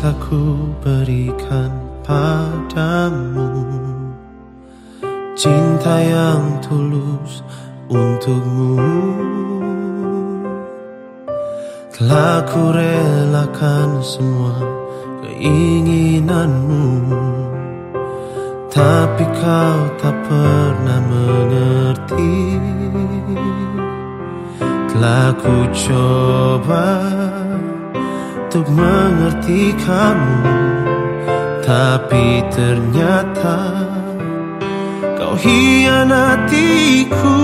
ku berikan padamu. Cinta yang tulus untukmu. Telah ku relakan semua keinginanmu. Tapi kau tak pernah mengerti. Telah ku coba untuk mengerti kamu. Tapi ternyata kau hianatiku.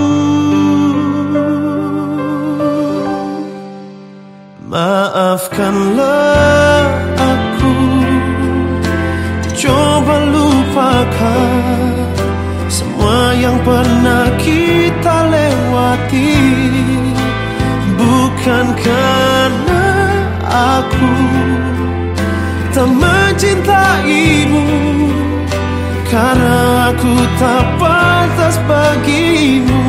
Maafkanlah aku. Coba lupakan Semua yang pernah kita lewati mencintaimu. Karena aku tak pantas bagimu.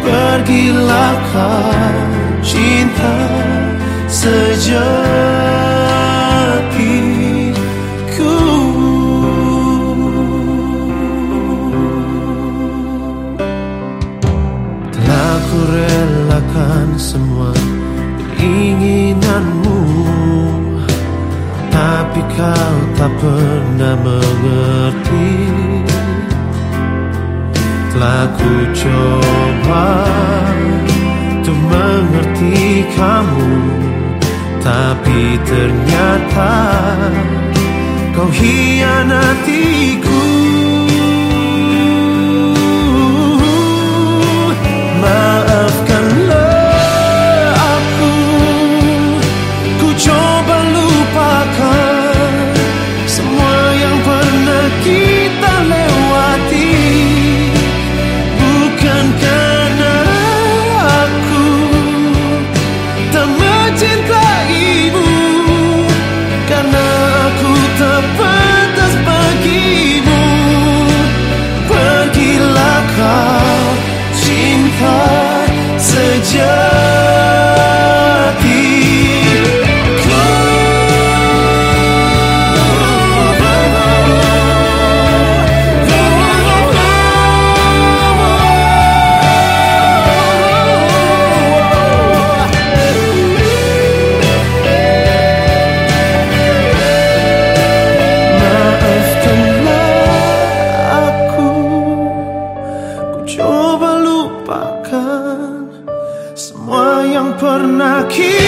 Pergilah kau cinta sejatiku pernah mengerti. Telah ku coba Untuk mengerti kamu Tapi ternyata Kau hianatiku keep